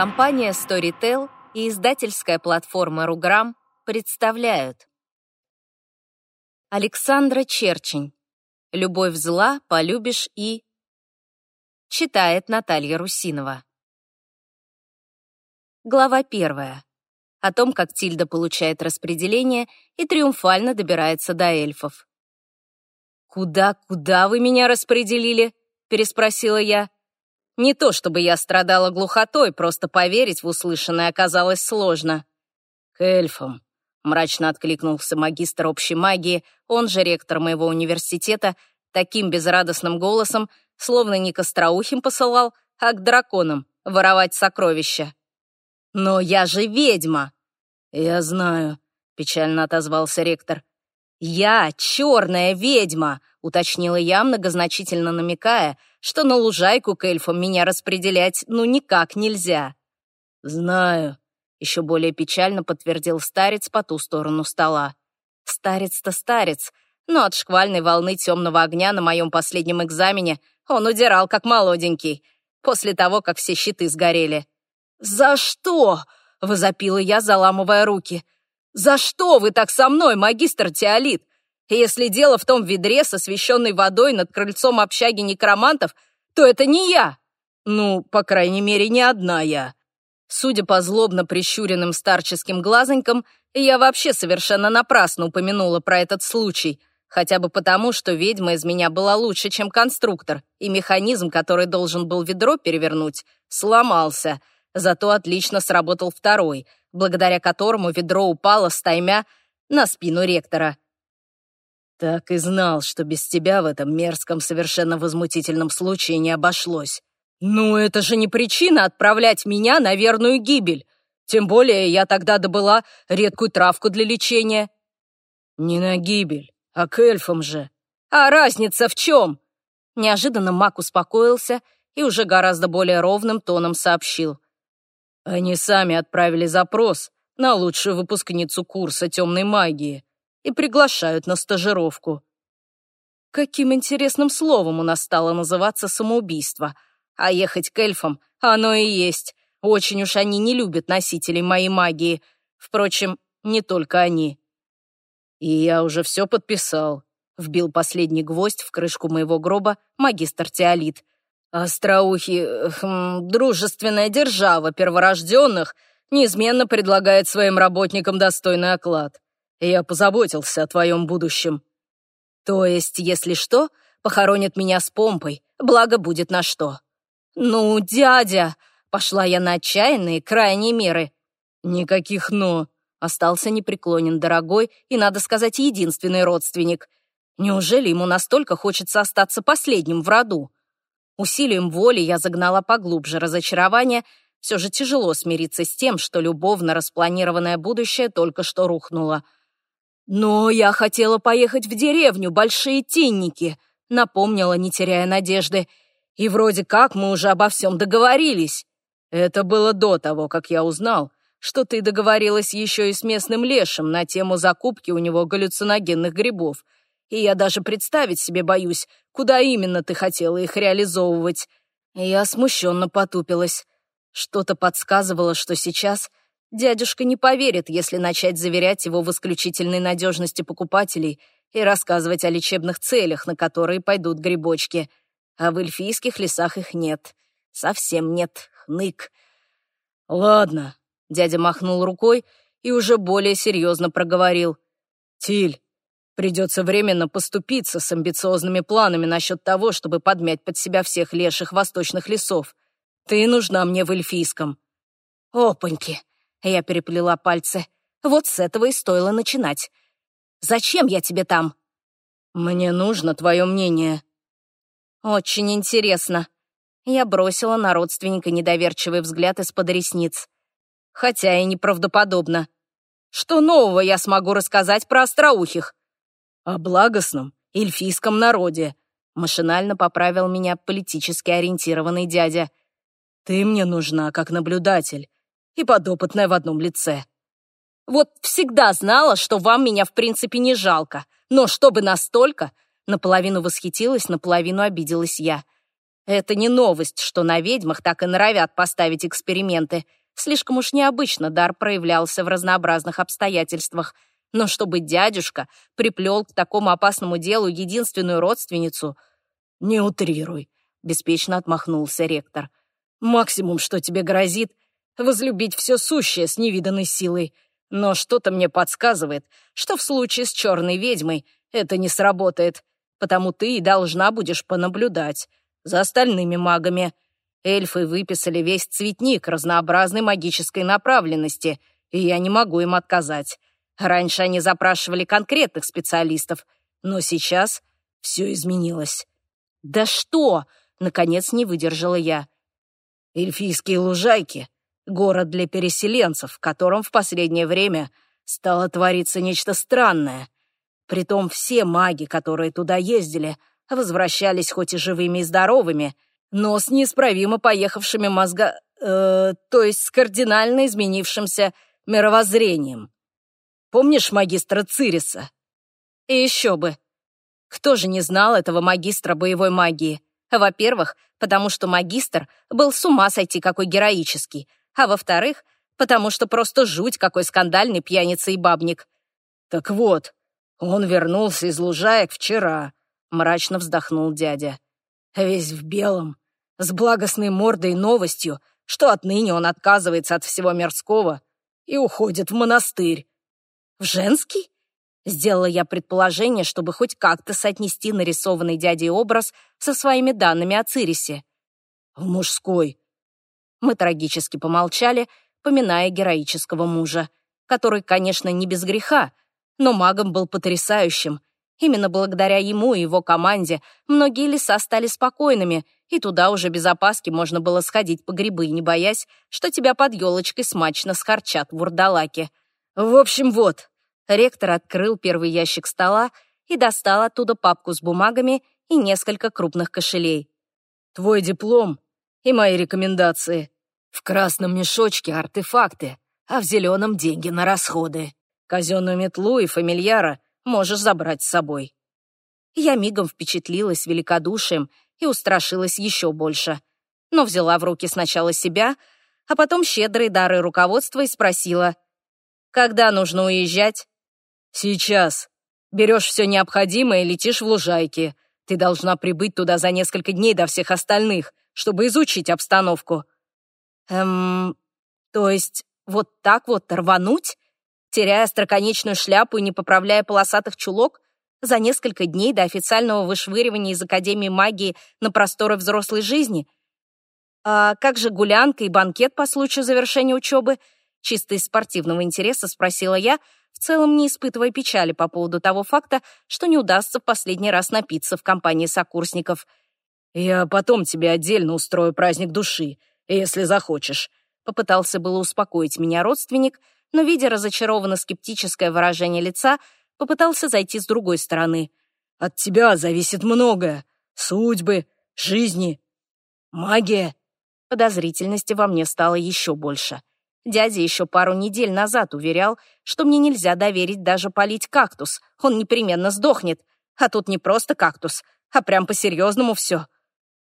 Компания Storytel и издательская платформа Руграм представляют Александра Черчень «Любовь зла, полюбишь и...» Читает Наталья Русинова. Глава первая. О том, как Тильда получает распределение и триумфально добирается до эльфов. «Куда, куда вы меня распределили?» — переспросила я. Не то чтобы я страдала глухотой, просто поверить в услышанное оказалось сложно. «К эльфам», — мрачно откликнулся магистр общей магии, он же ректор моего университета, таким безрадостным голосом, словно не к остроухим посылал, а к драконам воровать сокровища. «Но я же ведьма!» «Я знаю», — печально отозвался ректор. «Я черная ведьма», — уточнила я, многозначительно намекая, что на лужайку к эльфам меня распределять ну никак нельзя. «Знаю», — еще более печально подтвердил старец по ту сторону стола. Старец-то старец, но от шквальной волны темного огня на моем последнем экзамене он удирал как молоденький, после того, как все щиты сгорели. «За что?» — возопила я, заламывая руки. «За что вы так со мной, магистр Теолит? Если дело в том ведре с освещенной водой над крыльцом общаги некромантов, то это не я. Ну, по крайней мере, не одна я». Судя по злобно прищуренным старческим глазонькам, я вообще совершенно напрасно упомянула про этот случай, хотя бы потому, что ведьма из меня была лучше, чем конструктор, и механизм, который должен был ведро перевернуть, сломался. Зато отлично сработал второй — благодаря которому ведро упало стаймя на спину ректора. «Так и знал, что без тебя в этом мерзком, совершенно возмутительном случае не обошлось. Ну, это же не причина отправлять меня на верную гибель. Тем более я тогда добыла редкую травку для лечения». «Не на гибель, а к эльфам же». «А разница в чем?» Неожиданно маг успокоился и уже гораздо более ровным тоном сообщил. Они сами отправили запрос на лучшую выпускницу курса темной магии и приглашают на стажировку. Каким интересным словом у нас стало называться самоубийство. А ехать к эльфам оно и есть. Очень уж они не любят носителей моей магии. Впрочем, не только они. И я уже все подписал. Вбил последний гвоздь в крышку моего гроба магистр Теолит. Остроухий, хм, дружественная держава перворожденных неизменно предлагает своим работникам достойный оклад. Я позаботился о твоем будущем. То есть, если что, похоронят меня с помпой, благо будет на что. Ну, дядя, пошла я на отчаянные, крайние меры. Никаких «но», остался непреклонен дорогой и, надо сказать, единственный родственник. Неужели ему настолько хочется остаться последним в роду? Усилием воли я загнала поглубже разочарование. Все же тяжело смириться с тем, что любовно распланированное будущее только что рухнуло. «Но я хотела поехать в деревню, Большие Тинники», напомнила, не теряя надежды. «И вроде как мы уже обо всем договорились. Это было до того, как я узнал, что ты договорилась еще и с местным лешим на тему закупки у него галлюциногенных грибов и я даже представить себе боюсь, куда именно ты хотела их реализовывать». Я смущенно потупилась. Что-то подсказывало, что сейчас дядюшка не поверит, если начать заверять его в исключительной надежности покупателей и рассказывать о лечебных целях, на которые пойдут грибочки. А в эльфийских лесах их нет. Совсем нет. Хнык. «Ладно», — дядя махнул рукой и уже более серьезно проговорил. «Тиль, Придется временно поступиться с амбициозными планами насчет того, чтобы подмять под себя всех леших восточных лесов. Ты нужна мне в эльфийском». «Опаньки!» — я переплела пальцы. «Вот с этого и стоило начинать. Зачем я тебе там?» «Мне нужно твое мнение». «Очень интересно». Я бросила на родственника недоверчивый взгляд из-под ресниц. Хотя и неправдоподобно. Что нового я смогу рассказать про остроухих? о благостном эльфийском народе», — машинально поправил меня политически ориентированный дядя. «Ты мне нужна как наблюдатель и подопытная в одном лице». «Вот всегда знала, что вам меня в принципе не жалко, но чтобы настолько...» Наполовину восхитилась, наполовину обиделась я. Это не новость, что на ведьмах так и норовят поставить эксперименты. Слишком уж необычно дар проявлялся в разнообразных обстоятельствах. Но чтобы дядюшка приплел к такому опасному делу единственную родственницу... «Не утрируй», — беспечно отмахнулся ректор. «Максимум, что тебе грозит, возлюбить все сущее с невиданной силой. Но что-то мне подсказывает, что в случае с черной ведьмой это не сработает, потому ты и должна будешь понаблюдать за остальными магами. Эльфы выписали весь цветник разнообразной магической направленности, и я не могу им отказать. Раньше они запрашивали конкретных специалистов, но сейчас все изменилось. «Да что?» — наконец не выдержала я. «Эльфийские лужайки — город для переселенцев, в котором в последнее время стало твориться нечто странное. Притом все маги, которые туда ездили — возвращались хоть и живыми и здоровыми, но с неисправимо поехавшими мозга... Э, то есть с кардинально изменившимся мировоззрением. Помнишь магистра Цириса? И еще бы. Кто же не знал этого магистра боевой магии? Во-первых, потому что магистр был с ума сойти какой героический, а во-вторых, потому что просто жуть какой скандальный пьяница и бабник. Так вот, он вернулся из лужаек вчера, — мрачно вздохнул дядя. «Весь в белом, с благостной мордой и новостью, что отныне он отказывается от всего мирского и уходит в монастырь». «В женский?» Сделала я предположение, чтобы хоть как-то соотнести нарисованный дядей образ со своими данными о Цирисе. «В мужской». Мы трагически помолчали, поминая героического мужа, который, конечно, не без греха, но магом был потрясающим, Именно благодаря ему и его команде многие леса стали спокойными, и туда уже без опаски можно было сходить по грибы, не боясь, что тебя под елочкой смачно схарчат вурдалаки. В общем, вот. Ректор открыл первый ящик стола и достал оттуда папку с бумагами и несколько крупных кошелей. «Твой диплом и мои рекомендации. В красном мешочке артефакты, а в зеленом деньги на расходы. Казенную метлу и фамильяра — можешь забрать с собой». Я мигом впечатлилась великодушием и устрашилась еще больше. Но взяла в руки сначала себя, а потом щедрые дары руководства и спросила, «Когда нужно уезжать?» «Сейчас. Берешь все необходимое и летишь в лужайки. Ты должна прибыть туда за несколько дней до всех остальных, чтобы изучить обстановку». «Эм, то есть вот так вот рвануть?» теряя остроконечную шляпу и не поправляя полосатых чулок, за несколько дней до официального вышвыривания из Академии магии на просторы взрослой жизни? А как же гулянка и банкет по случаю завершения учебы? Чисто из спортивного интереса спросила я, в целом не испытывая печали по поводу того факта, что не удастся в последний раз напиться в компании сокурсников. «Я потом тебе отдельно устрою праздник души, если захочешь», попытался было успокоить меня родственник, но, видя разочарованно скептическое выражение лица, попытался зайти с другой стороны. «От тебя зависит многое. Судьбы, жизни, магия». Подозрительности во мне стало еще больше. Дядя еще пару недель назад уверял, что мне нельзя доверить даже полить кактус, он непременно сдохнет. А тут не просто кактус, а прям по-серьезному все.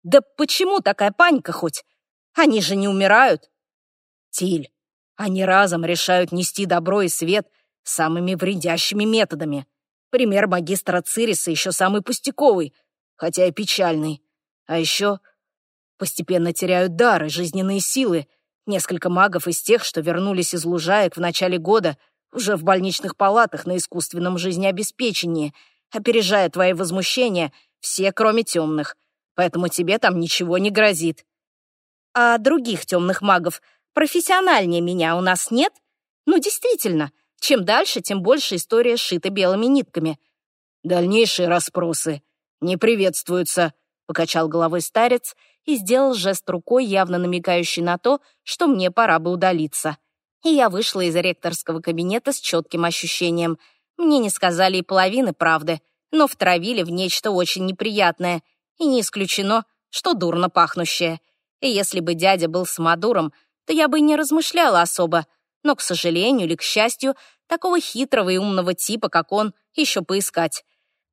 Да почему такая паника хоть? Они же не умирают. Тиль, они разом решают нести добро и свет самыми вредящими методами. Пример магистра Цириса еще самый пустяковый, хотя и печальный. А еще постепенно теряют дары, жизненные силы. Несколько магов из тех, что вернулись из лужаек в начале года, уже в больничных палатах на искусственном жизнеобеспечении, опережая твои возмущения, все, кроме темных. Поэтому тебе там ничего не грозит. А других темных магов — профессиональнее меня у нас нет? Ну, действительно, чем дальше, тем больше история сшита белыми нитками. Дальнейшие расспросы не приветствуются, покачал головой старец и сделал жест рукой, явно намекающий на то, что мне пора бы удалиться. И я вышла из ректорского кабинета с четким ощущением. Мне не сказали и половины правды, но втравили в нечто очень неприятное, и не исключено, что дурно пахнущее. И если бы дядя был самодуром, то я бы не размышляла особо, но, к сожалению или к счастью, такого хитрого и умного типа, как он, еще поискать.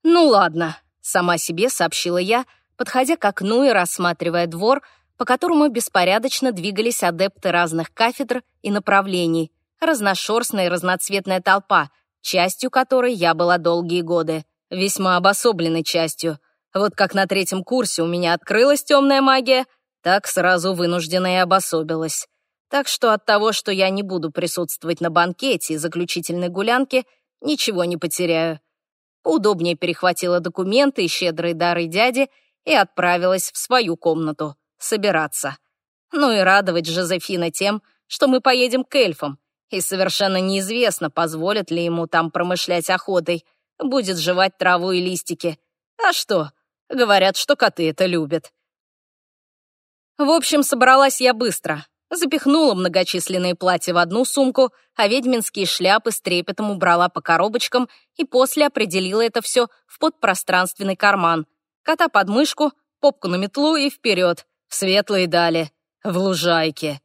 «Ну ладно», — сама себе сообщила я, подходя к окну и рассматривая двор, по которому беспорядочно двигались адепты разных кафедр и направлений, разношерстная и разноцветная толпа, частью которой я была долгие годы, весьма обособленной частью. Вот как на третьем курсе у меня открылась темная магия, так сразу вынуждена и обособилась. Так что от того, что я не буду присутствовать на банкете и заключительной гулянке, ничего не потеряю. Поудобнее перехватила документы и щедрые дары дяди и отправилась в свою комнату собираться. Ну и радовать Жозефина тем, что мы поедем к эльфам, и совершенно неизвестно, позволят ли ему там промышлять охотой, будет жевать траву и листики. А что? Говорят, что коты это любят. В общем, собралась я быстро. Запихнула многочисленные платья в одну сумку, а ведьминские шляпы с трепетом убрала по коробочкам и после определила это все в подпространственный карман. Кота под мышку, попку на метлу и вперед, в светлые дали, в лужайке.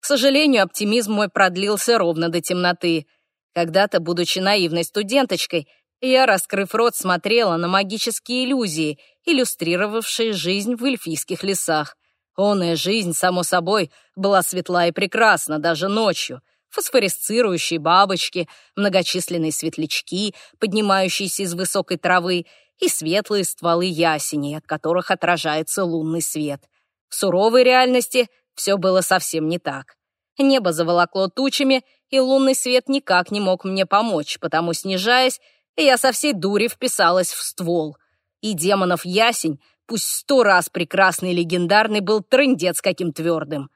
К сожалению, оптимизм мой продлился ровно до темноты. Когда-то, будучи наивной студенточкой, я, раскрыв рот, смотрела на магические иллюзии, иллюстрировавшие жизнь в эльфийских лесах. Онная жизнь, само собой, была светла и прекрасна даже ночью. Фосфоресцирующие бабочки, многочисленные светлячки, поднимающиеся из высокой травы, и светлые стволы ясеней, от которых отражается лунный свет. В суровой реальности все было совсем не так. Небо заволокло тучами, и лунный свет никак не мог мне помочь, потому, снижаясь, я со всей дури вписалась в ствол. И демонов ясень пусть сто раз прекрасный и легендарный, был трындец каким твердым.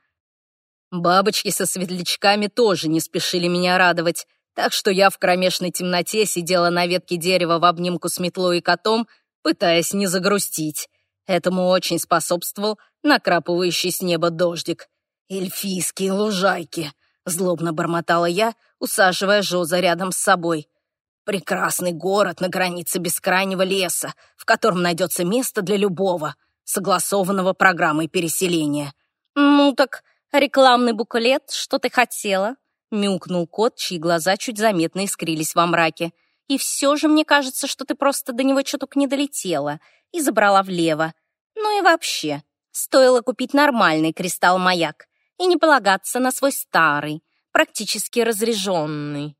Бабочки со светлячками тоже не спешили меня радовать, так что я в кромешной темноте сидела на ветке дерева в обнимку с метлой и котом, пытаясь не загрустить. Этому очень способствовал накрапывающий с неба дождик. «Эльфийские лужайки!» — злобно бормотала я, усаживая Жоза рядом с собой. Прекрасный город на границе бескрайнего леса, в котором найдется место для любого, согласованного программой переселения. «Ну так, рекламный буклет, что ты хотела?» — мяукнул кот, чьи глаза чуть заметно искрились во мраке. «И все же мне кажется, что ты просто до него чуток не долетела и забрала влево. Ну и вообще, стоило купить нормальный кристалл-маяк и не полагаться на свой старый, практически разряженный».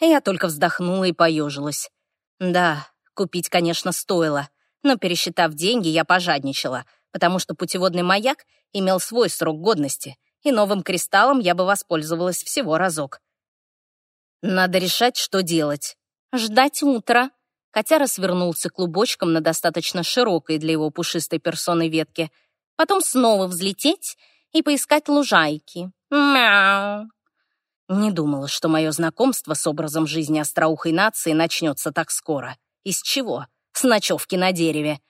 Я только вздохнула и поежилась. Да, купить, конечно, стоило, но, пересчитав деньги, я пожадничала, потому что путеводный маяк имел свой срок годности, и новым кристаллом я бы воспользовалась всего разок. Надо решать, что делать. Ждать утра. Котяра свернулся клубочком на достаточно широкой для его пушистой персоны ветке. Потом снова взлететь и поискать лужайки. Мяу. Не думала, что мое знакомство с образом жизни остроухой нации начнется так скоро. Из чего? С ночевки на дереве.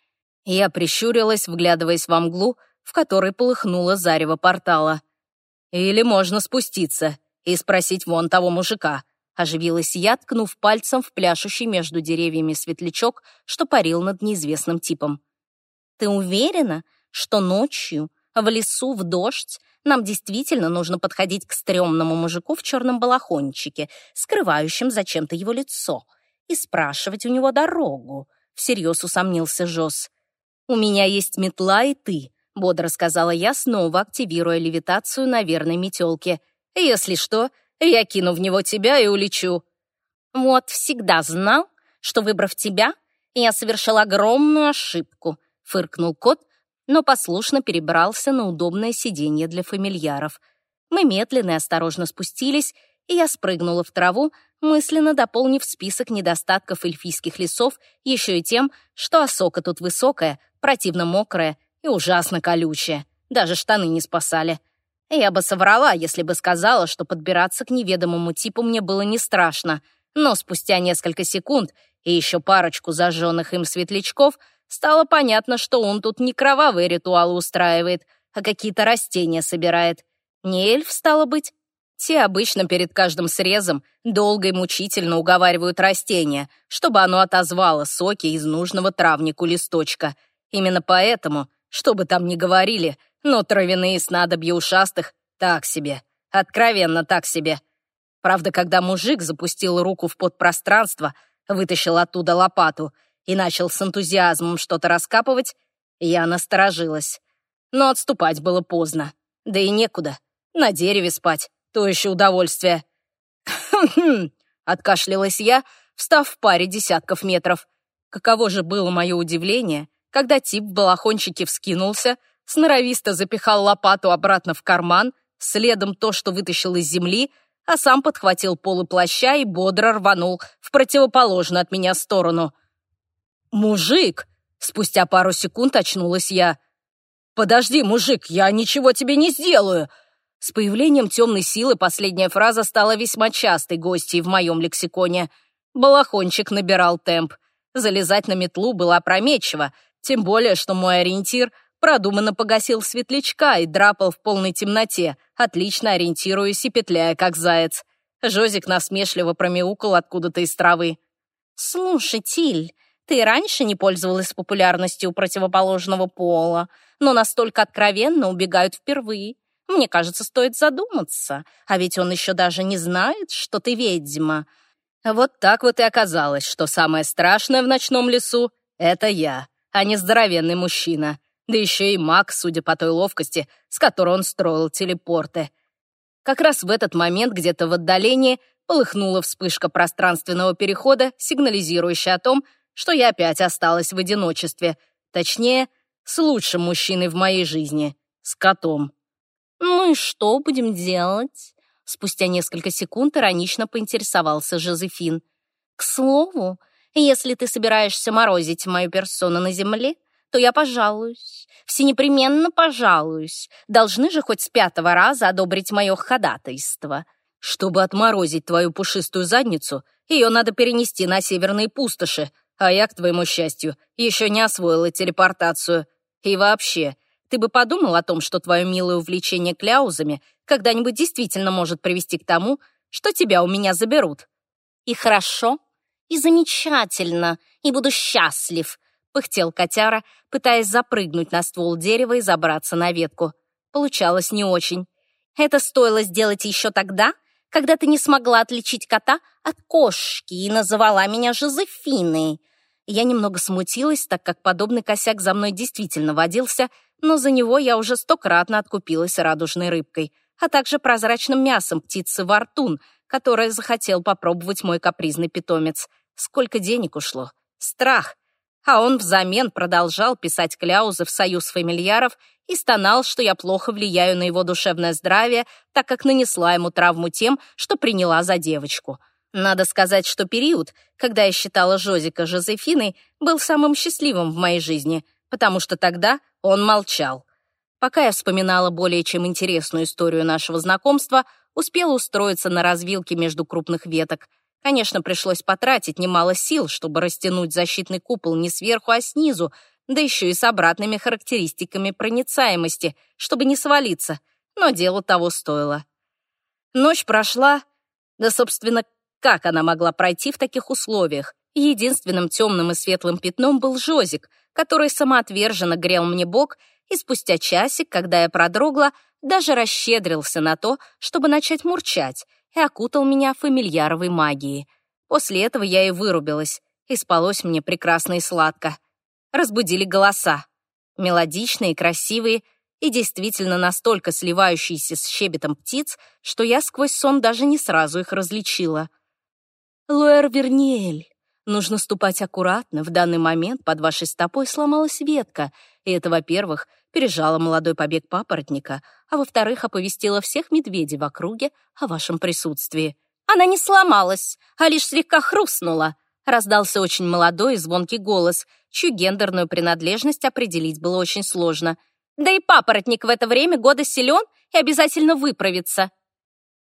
Я прищурилась, вглядываясь во мглу, в которой полыхнуло зарево портала. Или можно спуститься и спросить вон того мужика. Оживилась я, ткнув пальцем в пляшущий между деревьями светлячок, что парил над неизвестным типом. «Ты уверена, что ночью, в лесу, в дождь, нам действительно нужно подходить к стрёмному мужику в черном балахончике, скрывающем зачем-то его лицо, и спрашивать у него дорогу. Всерьез усомнился Жос. «У меня есть метла и ты», — бодро сказала я, снова активируя левитацию на верной метелке. «Если что, я кину в него тебя и улечу». «Вот всегда знал, что, выбрав тебя, я совершил огромную ошибку», — фыркнул кот, но послушно перебрался на удобное сиденье для фамильяров. Мы медленно и осторожно спустились, и я спрыгнула в траву, мысленно дополнив список недостатков эльфийских лесов еще и тем, что осока тут высокая, противно мокрая и ужасно колючая. Даже штаны не спасали. Я бы соврала, если бы сказала, что подбираться к неведомому типу мне было не страшно, но спустя несколько секунд и еще парочку зажженных им светлячков — Стало понятно, что он тут не кровавые ритуалы устраивает, а какие-то растения собирает. Не эльф, стало быть. Те обычно перед каждым срезом долго и мучительно уговаривают растение, чтобы оно отозвало соки из нужного травнику листочка. Именно поэтому, что бы там ни говорили, но травяные снадобья ушастых так себе, откровенно так себе. Правда, когда мужик запустил руку в подпространство, вытащил оттуда лопату — и начал с энтузиазмом что-то раскапывать, Я насторожилась. Но отступать было поздно. Да и некуда. На дереве спать. То еще удовольствие. «Хм-хм», — откашлялась я, встав в паре десятков метров. Каково же было мое удивление, когда тип в балахончике вскинулся, сноровисто запихал лопату обратно в карман, следом то, что вытащил из земли, а сам подхватил полы плаща и бодро рванул в противоположную от меня сторону. «Мужик!» — спустя пару секунд очнулась я. «Подожди, мужик, я ничего тебе не сделаю!» С появлением темной силы последняя фраза стала весьма частой гостьей в моем лексиконе. Балахончик набирал темп. Залезать на метлу было опрометчиво, тем более, что мой ориентир продуманно погасил светлячка и драпал в полной темноте, отлично ориентируясь и петляя, как заяц. Жозик насмешливо промяукал откуда-то из травы. «Слушай, Тиль, ты раньше не пользовалась популярностью противоположного пола, но настолько откровенно убегают впервые. Мне кажется, стоит задуматься, а ведь он еще даже не знает, что ты ведьма». Вот так вот и оказалось, что самое страшное в ночном лесу — это я, а не здоровенный мужчина. Да еще и маг, судя по той ловкости, с которой он строил телепорты. Как раз в этот момент где-то в отдалении полыхнула вспышка пространственного перехода, сигнализирующая о том, что я опять осталась в одиночестве. Точнее, с лучшим мужчиной в моей жизни, с котом. «Ну и что будем делать?» Спустя несколько секунд иронично поинтересовался Жозефин. «К слову, если ты собираешься морозить мою персону на земле, то я пожалуюсь. Все непременно пожалуюсь. Должны же хоть с пятого раза одобрить мое ходатайство». «Чтобы отморозить твою пушистую задницу, ее надо перенести на северные пустоши, а я, к твоему счастью, еще не освоила телепортацию. И вообще, ты бы подумал о том, что твое милое увлечение кляузами когда-нибудь действительно может привести к тому, что тебя у меня заберут. И хорошо, и замечательно, и буду счастлив, пыхтел котяра, пытаясь запрыгнуть на ствол дерева и забраться на ветку. Получалось не очень. Это стоило сделать еще тогда, когда ты не смогла отличить кота от кошки и называла меня Жозефиной. Я немного смутилась, так как подобный косяк за мной действительно водился, но за него я уже стократно откупилась радужной рыбкой, а также прозрачным мясом птицы вартун, которое захотел попробовать мой капризный питомец. Сколько денег ушло? Страх. А он взамен продолжал писать кляузы в союз фамильяров и стонал, что я плохо влияю на его душевное здравие, так как нанесла ему травму тем, что приняла за девочку. Надо сказать, что период, когда я считала Жозика Жозефиной, был самым счастливым в моей жизни, потому что тогда он молчал. Пока я вспоминала более чем интересную историю нашего знакомства, успела устроиться на развилке между крупных веток. Конечно, пришлось потратить немало сил, чтобы растянуть защитный купол не сверху, а снизу, да еще и с обратными характеристиками проницаемости, чтобы не свалиться, но дело того стоило. Ночь прошла, да, собственно, как она могла пройти в таких условиях? Единственным темным и светлым пятном был Жозик, который самоотверженно грел мне бок, и спустя часик, когда я продрогла, даже расщедрился на то, чтобы начать мурчать, и окутал меня фамильяровой магией. После этого я и вырубилась, и спалось мне прекрасно и сладко. Разбудили голоса. Мелодичные, красивые и действительно настолько сливающиеся с щебетом птиц, что я сквозь сон даже не сразу их различила. «Луэр Верниэль, нужно ступать аккуратно. В данный момент под вашей стопой сломалась ветка, и это, во-первых, пережало молодой побег папоротника, а во-вторых, оповестило всех медведей в округе о вашем присутствии. Она не сломалась, а лишь слегка хрустнула», раздался очень молодой и звонкий голос, чью гендерную принадлежность определить было очень сложно. «Да и папоротник в это время года силен и обязательно выправится».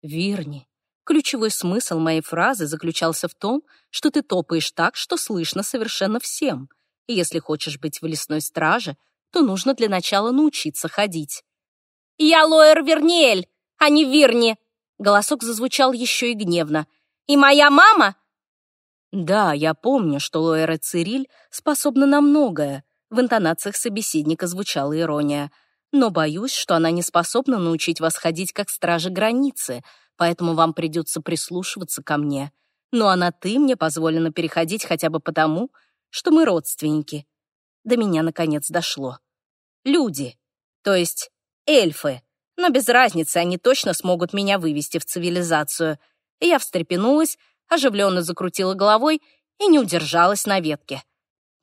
«Вирни, Ключевой смысл моей фразы заключался в том, что ты топаешь так, что слышно совершенно всем. И если хочешь быть в лесной страже, то нужно для начала научиться ходить. «Я Лоэр Верниэль, а не Вирни!» Голосок зазвучал еще и гневно. «И моя мама?» Да, я помню, что Лоэра Цириль способна на многое. В интонациях собеседника звучала ирония. Но боюсь, что она не способна научить вас ходить как стражи границы — поэтому вам придется прислушиваться ко мне. Ну а на «ты» мне позволено переходить хотя бы потому, что мы родственники. до меня наконец дошло. Люди, то есть эльфы, но без разницы, они точно смогут меня вывести в цивилизацию. Я встрепенулась, оживленно закрутила головой и не удержалась на ветке.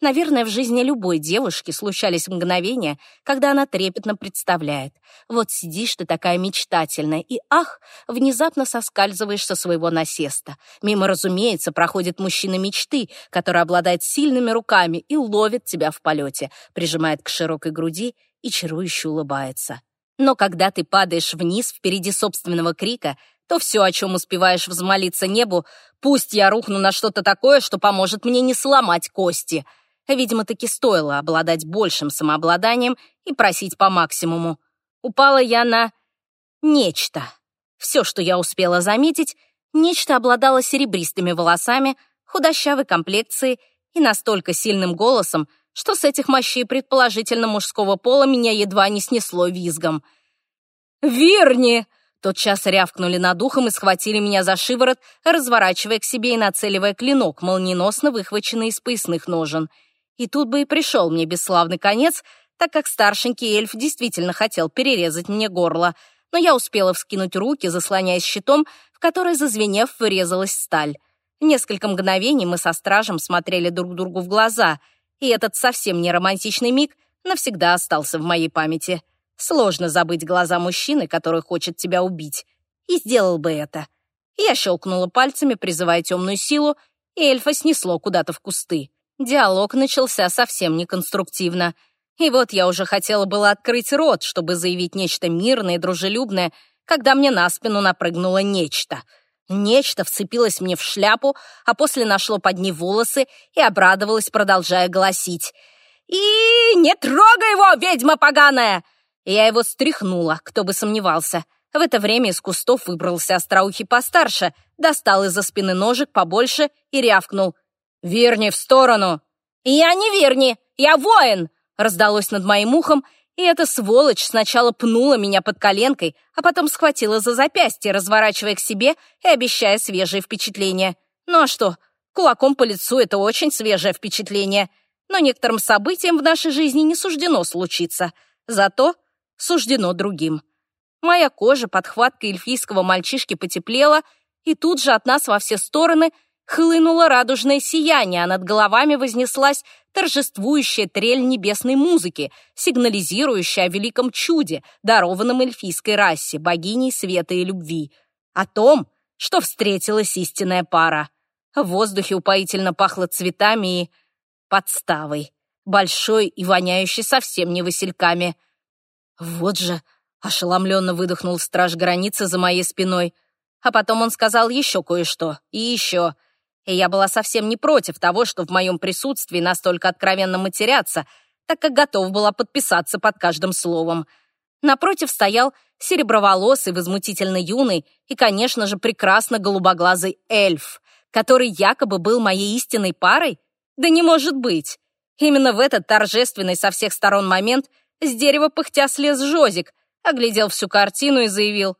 Наверное, в жизни любой девушки случались мгновения, когда она трепетно представляет. Вот сидишь ты такая мечтательная, и ах, внезапно соскальзываешь со своего насеста. Мимо, разумеется, проходит мужчина мечты, который обладает сильными руками и ловит тебя в полете, прижимает к широкой груди и чарующе улыбается. Но когда ты падаешь вниз впереди собственного крика, то все, о чем успеваешь взмолиться небу, пусть я рухну на что-то такое, что поможет мне не сломать кости — Видимо, таки стоило обладать большим самообладанием и просить по максимуму. Упала я на нечто. Все, что я успела заметить, нечто обладало серебристыми волосами, худощавой комплекцией и настолько сильным голосом, что с этих мощей предположительно мужского пола меня едва не снесло визгом. «Верни!» Тотчас рявкнули над ухом и схватили меня за шиворот, разворачивая к себе и нацеливая клинок, молниеносно выхваченный из поясных ножен — и тут бы и пришел мне бесславный конец, так как старшенький эльф действительно хотел перерезать мне горло. Но я успела вскинуть руки, заслоняясь щитом, в который, зазвенев, вырезалась сталь. Несколько мгновений мы со стражем смотрели друг другу в глаза, и этот совсем не романтичный миг навсегда остался в моей памяти. Сложно забыть глаза мужчины, который хочет тебя убить. И сделал бы это. Я щелкнула пальцами, призывая темную силу, и эльфа снесло куда-то в кусты. Диалог начался совсем неконструктивно. И вот я уже хотела было открыть рот, чтобы заявить нечто мирное и дружелюбное, когда мне на спину напрыгнуло нечто. Нечто вцепилось мне в шляпу, а после нашло под ней волосы и обрадовалось, продолжая голосить. «И не трогай его, ведьма поганая!» Я его стряхнула, кто бы сомневался. В это время из кустов выбрался остроухий постарше, достал из-за спины ножик побольше и рявкнул. «Верни в сторону!» «Я не Верни! Я воин!» раздалось над моим ухом, и эта сволочь сначала пнула меня под коленкой, а потом схватила за запястье, разворачивая к себе и обещая свежие впечатления. Ну а что, кулаком по лицу — это очень свежее впечатление. Но некоторым событиям в нашей жизни не суждено случиться. Зато суждено другим. Моя кожа под хваткой эльфийского мальчишки потеплела, и тут же от нас во все стороны — хлынуло радужное сияние, а над головами вознеслась торжествующая трель небесной музыки, сигнализирующая о великом чуде, дарованном эльфийской расе, богиней света и любви, о том, что встретилась истинная пара. В воздухе упоительно пахло цветами и подставой, большой и воняющей совсем не васильками. Вот же, ошеломленно выдохнул страж границы за моей спиной, а потом он сказал еще кое-что, и еще — и я была совсем не против того, что в моем присутствии настолько откровенно матерятся, так как готов была подписаться под каждым словом. Напротив стоял сереброволосый, возмутительно юный и, конечно же, прекрасно голубоглазый эльф, который якобы был моей истинной парой? Да не может быть! Именно в этот торжественный со всех сторон момент с дерева пыхтя слез Жозик, оглядел всю картину и заявил.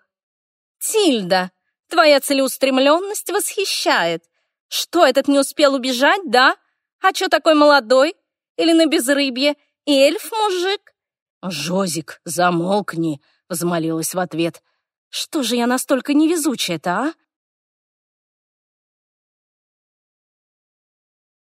«Тильда, твоя целеустремленность восхищает. Что, этот не успел убежать, да? А чё такой молодой? Или на безрыбье? Эльф-мужик?» «Жозик, замолкни», — взмолилась в ответ. «Что же я настолько невезучая-то, а?